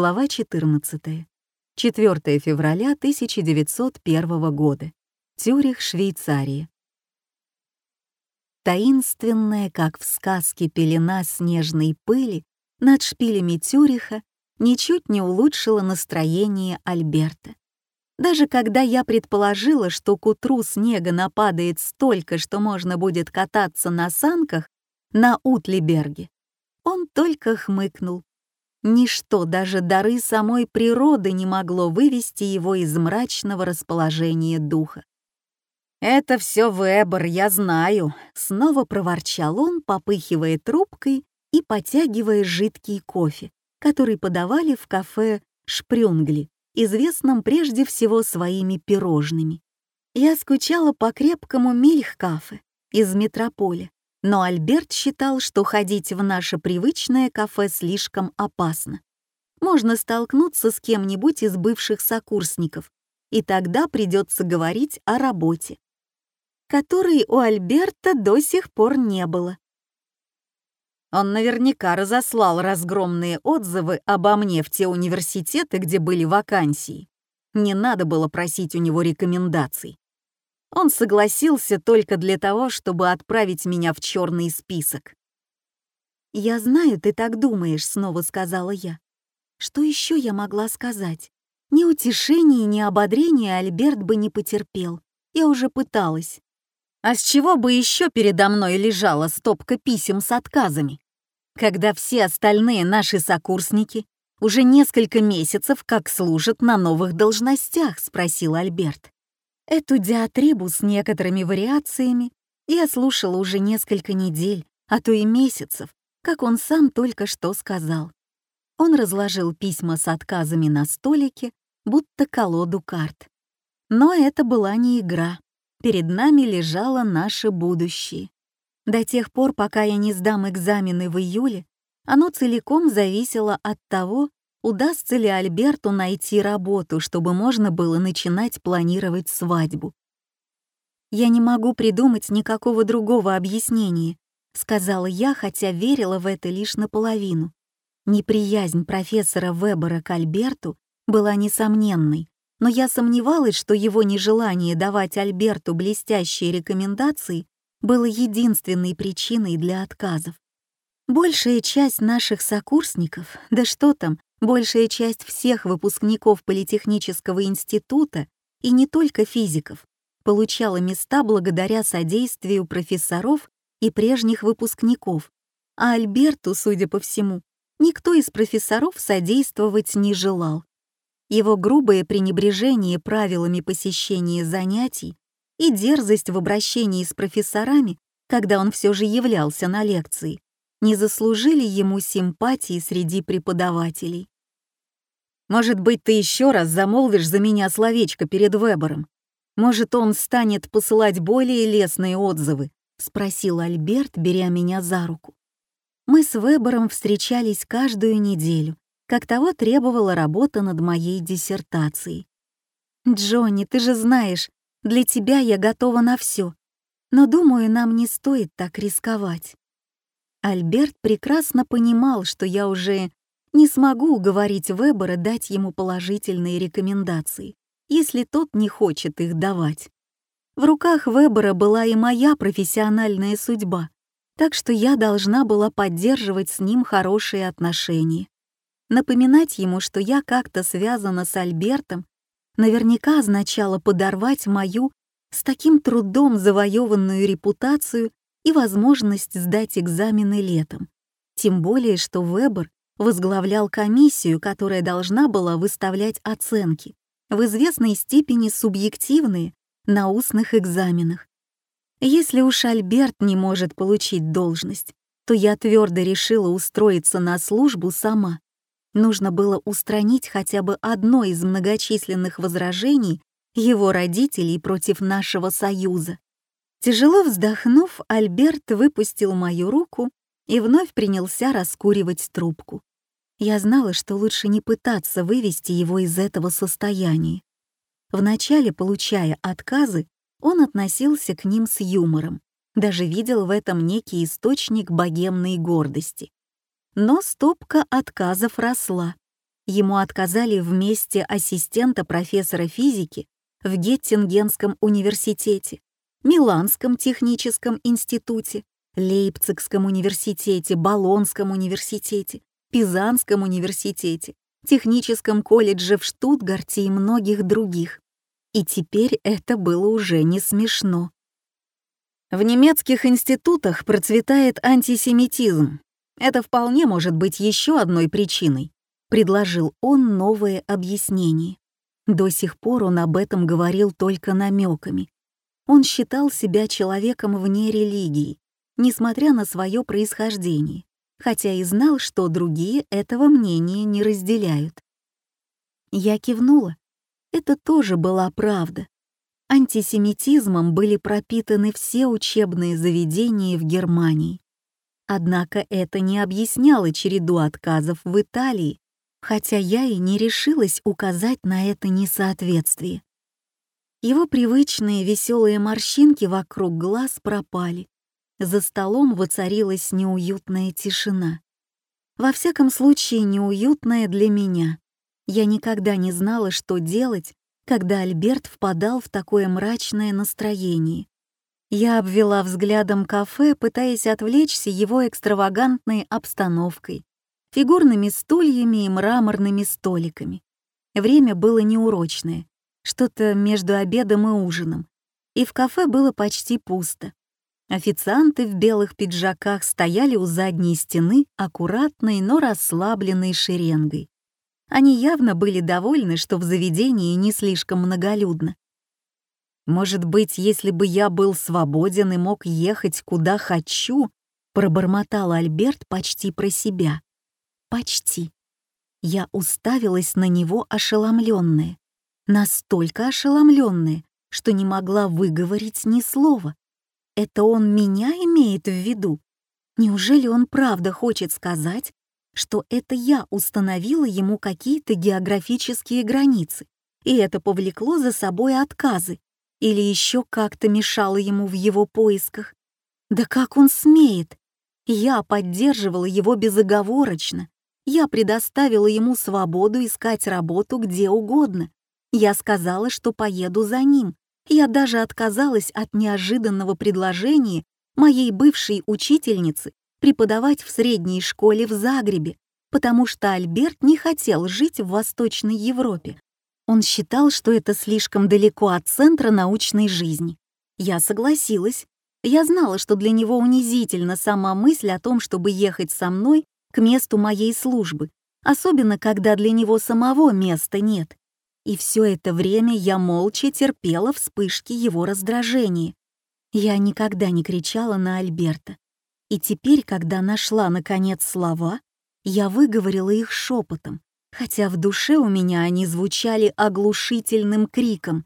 Глава 14. 4 февраля 1901 года. Тюрих, Швейцария. Таинственная, как в сказке, пелена снежной пыли над шпилями Тюриха ничуть не улучшила настроение Альберта. Даже когда я предположила, что к утру снега нападает столько, что можно будет кататься на санках на Утлиберге, он только хмыкнул Ничто, даже дары самой природы не могло вывести его из мрачного расположения духа. «Это все Вебер, я знаю», — снова проворчал он, попыхивая трубкой и потягивая жидкий кофе, который подавали в кафе «Шпрюнгли», известном прежде всего своими пирожными. Я скучала по крепкому мильхкафе из метрополя, но Альберт считал, что ходить в наше привычное кафе слишком опасно. Можно столкнуться с кем-нибудь из бывших сокурсников, и тогда придется говорить о работе, которой у Альберта до сих пор не было. Он наверняка разослал разгромные отзывы обо мне в те университеты, где были вакансии. Не надо было просить у него рекомендаций. Он согласился только для того, чтобы отправить меня в черный список. «Я знаю, ты так думаешь», — снова сказала я. Что еще я могла сказать? Ни утешения, ни ободрения Альберт бы не потерпел. Я уже пыталась. А с чего бы еще передо мной лежала стопка писем с отказами? Когда все остальные наши сокурсники уже несколько месяцев как служат на новых должностях, спросил Альберт. Эту диатрибу с некоторыми вариациями я слушала уже несколько недель, а то и месяцев, как он сам только что сказал. Он разложил письма с отказами на столике, будто колоду карт. Но это была не игра. Перед нами лежало наше будущее. До тех пор, пока я не сдам экзамены в июле, оно целиком зависело от того, удастся ли Альберту найти работу, чтобы можно было начинать планировать свадьбу. «Я не могу придумать никакого другого объяснения», — сказала я, хотя верила в это лишь наполовину. Неприязнь профессора Вебера к Альберту была несомненной, но я сомневалась, что его нежелание давать Альберту блестящие рекомендации было единственной причиной для отказов. Большая часть наших сокурсников, да что там, Большая часть всех выпускников Политехнического института, и не только физиков, получала места благодаря содействию профессоров и прежних выпускников, а Альберту, судя по всему, никто из профессоров содействовать не желал. Его грубое пренебрежение правилами посещения занятий и дерзость в обращении с профессорами, когда он все же являлся на лекции, не заслужили ему симпатии среди преподавателей. Может быть, ты еще раз замолвишь за меня словечко перед Вебером? Может, он станет посылать более лестные отзывы?» — спросил Альберт, беря меня за руку. Мы с Вебером встречались каждую неделю, как того требовала работа над моей диссертацией. «Джонни, ты же знаешь, для тебя я готова на все, но, думаю, нам не стоит так рисковать». Альберт прекрасно понимал, что я уже не смогу уговорить Вебера дать ему положительные рекомендации, если тот не хочет их давать. В руках Вебера была и моя профессиональная судьба, так что я должна была поддерживать с ним хорошие отношения. Напоминать ему, что я как-то связана с Альбертом, наверняка означало подорвать мою с таким трудом завоеванную репутацию и возможность сдать экзамены летом. Тем более, что Вебер возглавлял комиссию, которая должна была выставлять оценки, в известной степени субъективные, на устных экзаменах. Если уж Альберт не может получить должность, то я твердо решила устроиться на службу сама. Нужно было устранить хотя бы одно из многочисленных возражений его родителей против нашего союза. Тяжело вздохнув, Альберт выпустил мою руку и вновь принялся раскуривать трубку. Я знала, что лучше не пытаться вывести его из этого состояния. Вначале, получая отказы, он относился к ним с юмором, даже видел в этом некий источник богемной гордости. Но стопка отказов росла, Ему отказали в месте ассистента профессора физики в Геттингенском университете, Миланском техническом институте, Лейпцигском университете, Болонском университете, Пизанском университете, Техническом колледже в Штутгарте и многих других. И теперь это было уже не смешно. В немецких институтах процветает антисемитизм. Это вполне может быть еще одной причиной, предложил он новое объяснение. До сих пор он об этом говорил только намеками. Он считал себя человеком вне религии, несмотря на свое происхождение, хотя и знал, что другие этого мнения не разделяют. Я кивнула. Это тоже была правда. Антисемитизмом были пропитаны все учебные заведения в Германии. Однако это не объясняло череду отказов в Италии, хотя я и не решилась указать на это несоответствие. Его привычные веселые морщинки вокруг глаз пропали. За столом воцарилась неуютная тишина. Во всяком случае, неуютная для меня. Я никогда не знала, что делать, когда Альберт впадал в такое мрачное настроение. Я обвела взглядом кафе, пытаясь отвлечься его экстравагантной обстановкой, фигурными стульями и мраморными столиками. Время было неурочное, что-то между обедом и ужином, и в кафе было почти пусто. Официанты в белых пиджаках стояли у задней стены аккуратной, но расслабленной шеренгой. Они явно были довольны, что в заведении не слишком многолюдно. «Может быть, если бы я был свободен и мог ехать куда хочу», пробормотал Альберт почти про себя. «Почти». Я уставилась на него ошеломленная, настолько ошеломленная, что не могла выговорить ни слова. Это он меня имеет в виду? Неужели он правда хочет сказать, что это я установила ему какие-то географические границы, и это повлекло за собой отказы, или еще как-то мешало ему в его поисках. Да как он смеет? Я поддерживала его безоговорочно. Я предоставила ему свободу искать работу где угодно. Я сказала, что поеду за ним. Я даже отказалась от неожиданного предложения моей бывшей учительницы преподавать в средней школе в Загребе, потому что Альберт не хотел жить в Восточной Европе. Он считал, что это слишком далеко от центра научной жизни. Я согласилась. Я знала, что для него унизительна сама мысль о том, чтобы ехать со мной к месту моей службы, особенно когда для него самого места нет. И все это время я молча терпела вспышки его раздражения. Я никогда не кричала на Альберта. И теперь, когда нашла, наконец, слова, я выговорила их шепотом, хотя в душе у меня они звучали оглушительным криком.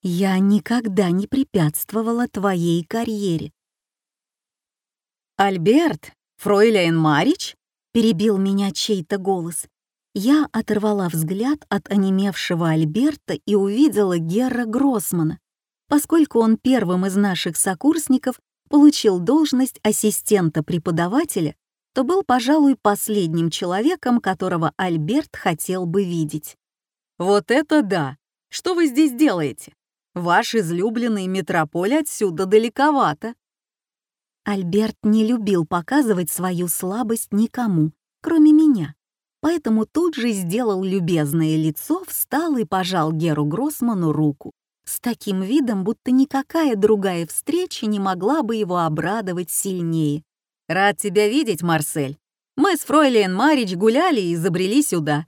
«Я никогда не препятствовала твоей карьере». «Альберт, фройляйн Марич?» — перебил меня чей-то голос. Я оторвала взгляд от онемевшего Альберта и увидела Герра Гроссмана, поскольку он первым из наших сокурсников получил должность ассистента преподавателя, то был, пожалуй, последним человеком, которого Альберт хотел бы видеть. «Вот это да! Что вы здесь делаете? Ваш излюбленный метрополь отсюда далековато». Альберт не любил показывать свою слабость никому, поэтому тут же сделал любезное лицо, встал и пожал Геру Гроссману руку, с таким видом, будто никакая другая встреча не могла бы его обрадовать сильнее. «Рад тебя видеть, Марсель. Мы с Фройлен Марич гуляли и забрели сюда.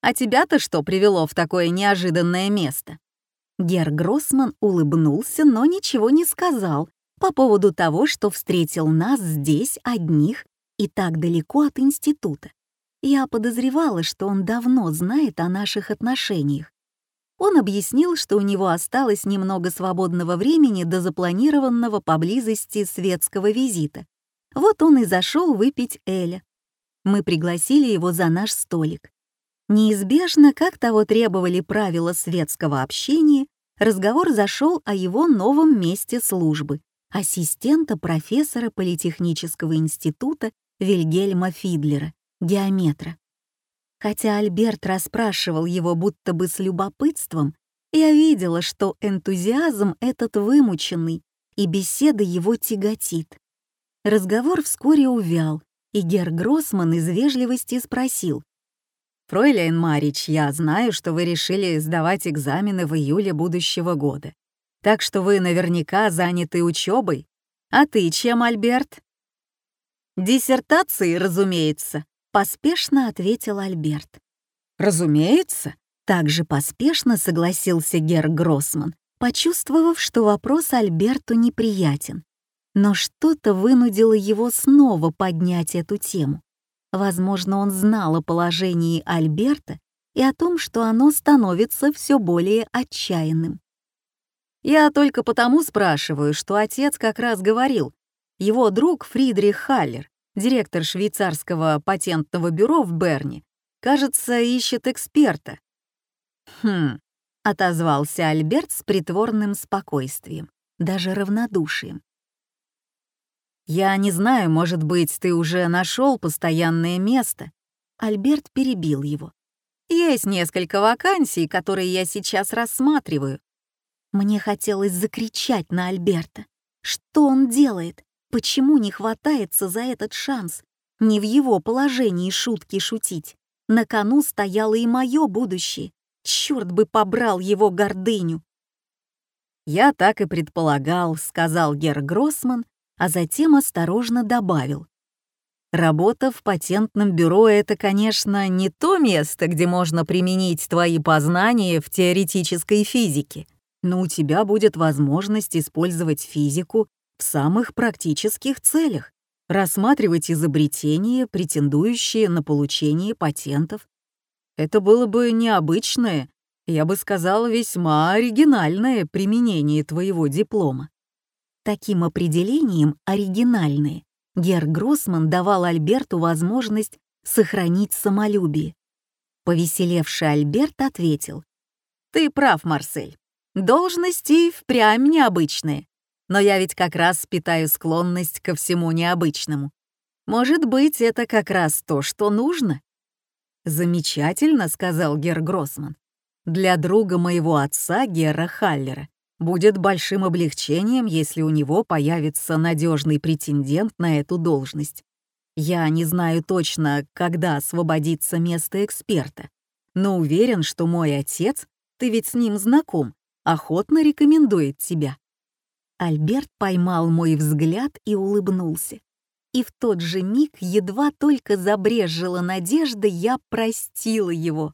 А тебя-то что привело в такое неожиданное место?» Гер Гроссман улыбнулся, но ничего не сказал по поводу того, что встретил нас здесь одних и так далеко от института. Я подозревала, что он давно знает о наших отношениях. Он объяснил, что у него осталось немного свободного времени до запланированного поблизости светского визита, вот он и зашел выпить Эля. Мы пригласили его за наш столик. Неизбежно, как того требовали правила светского общения, разговор зашел о его новом месте службы — ассистента профессора Политехнического института Вильгельма Фидлера, геометра. Хотя Альберт расспрашивал его будто бы с любопытством, я видела, что энтузиазм этот вымученный, и беседа его тяготит. Разговор вскоре увял, и Гер Гроссман из вежливости спросил. «Фройляйн Марич, я знаю, что вы решили сдавать экзамены в июле будущего года. Так что вы наверняка заняты учебой. А ты чем, Альберт?» «Диссертацией, разумеется», — поспешно ответил Альберт. «Разумеется», — также поспешно согласился Гер Гроссман, почувствовав, что вопрос Альберту неприятен. Но что-то вынудило его снова поднять эту тему. Возможно, он знал о положении Альберта и о том, что оно становится все более отчаянным. «Я только потому спрашиваю, что отец как раз говорил, его друг Фридрих Халлер, директор швейцарского патентного бюро в Берне, кажется, ищет эксперта». «Хм», — отозвался Альберт с притворным спокойствием, даже равнодушием. «Я не знаю, может быть, ты уже нашел постоянное место?» Альберт перебил его. «Есть несколько вакансий, которые я сейчас рассматриваю». Мне хотелось закричать на Альберта. Что он делает? Почему не хватается за этот шанс? Не в его положении шутки шутить. На кону стояло и мое будущее. Черт бы побрал его гордыню. «Я так и предполагал», — сказал Гер Гроссман, а затем осторожно добавил. Работа в патентном бюро — это, конечно, не то место, где можно применить твои познания в теоретической физике, но у тебя будет возможность использовать физику в самых практических целях, рассматривать изобретения, претендующие на получение патентов. Это было бы необычное, я бы сказала, весьма оригинальное применение твоего диплома. Таким определением оригинальные Гер Гроссман давал Альберту возможность сохранить самолюбие. Повеселевший Альберт ответил, «Ты прав, Марсель. Должности впрямь необычные, но я ведь как раз питаю склонность ко всему необычному. Может быть, это как раз то, что нужно?» «Замечательно», — сказал Гер Гроссман. «Для друга моего отца, Гера Халлера, Будет большим облегчением, если у него появится надежный претендент на эту должность. Я не знаю точно, когда освободится место эксперта, но уверен, что мой отец, ты ведь с ним знаком, охотно рекомендует тебя». Альберт поймал мой взгляд и улыбнулся. И в тот же миг, едва только забрежила надежда, я простила его.